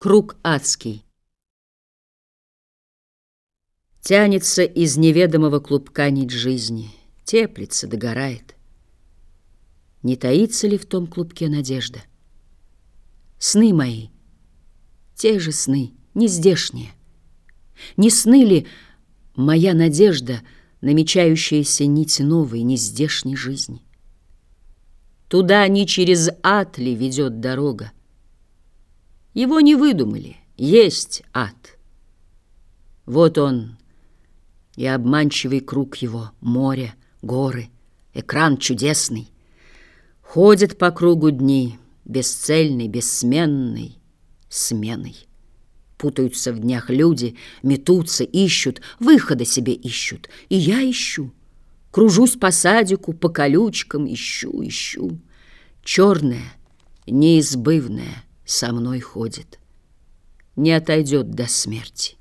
Круг адский. Тянется из неведомого клубка нить жизни, Теплится, догорает. Не таится ли в том клубке надежда? Сны мои, те же сны, не здешние. Не сны ли моя надежда, Намечающаяся нить новой, нездешней жизни? Туда не через ад ли ведет дорога, его не выдумали, есть ад. Вот он, и обманчивый круг его, море, горы, экран чудесный. Ходят по кругу дни, бесцельный, бессменный, сменой. Путаются в днях люди, метутся, ищут, выхода себе ищут. И я ищу. Кружусь по садику, по колючкам, ищу, ищу. Черное, неизбывное — со мной ходит, не отойдет до смерти.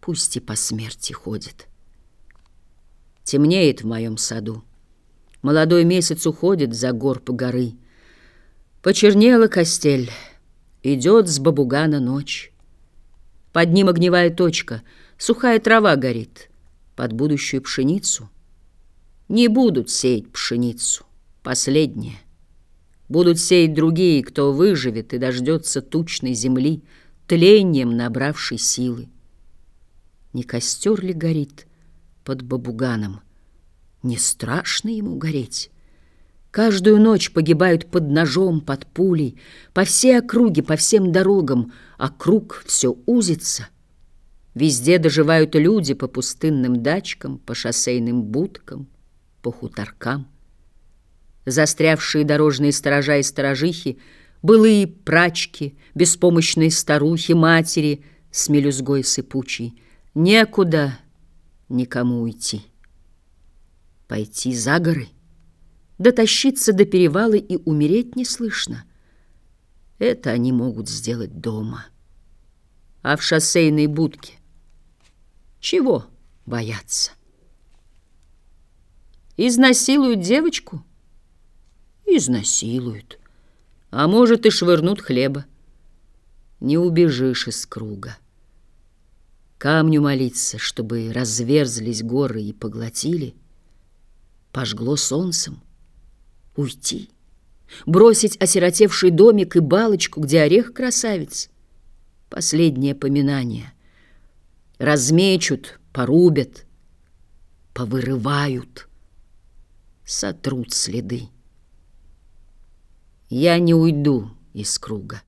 Пусть и по смерти ходит. Темнеет в моем саду. Молодой месяц уходит за гор по горы. Почернела костель, идет с бабугана ночь. Под ним огневая точка, сухая трава горит. Под будущую пшеницу не будут сеять пшеницу, последняя. Будут сеять другие, кто выживет и дождется тучной земли, тлением набравшей силы. Не костер ли горит под бабуганом? Не страшно ему гореть? Каждую ночь погибают под ножом, под пулей, по всей округе, по всем дорогам, а круг все узится. Везде доживают люди по пустынным дачкам, по шоссейным будкам, по хуторкам застрявшие дорожные сторожа и сторожихи, былые прачки, беспомощные старухи, матери с мелюзгой сыпучей. Некуда никому уйти. Пойти за горы, дотащиться до перевала и умереть неслышно. Это они могут сделать дома. А в шоссейной будке чего бояться? Изнасилуют девочку — изнасилуют, а может и швырнут хлеба. Не убежишь из круга. Камню молиться, чтобы разверзлись горы и поглотили, пожгло солнцем, уйти, бросить осиротевший домик и балочку, где орех красавец. Последнее поминание. Размечут, порубят, повырывают, сотрут следы. Я не уйду из круга.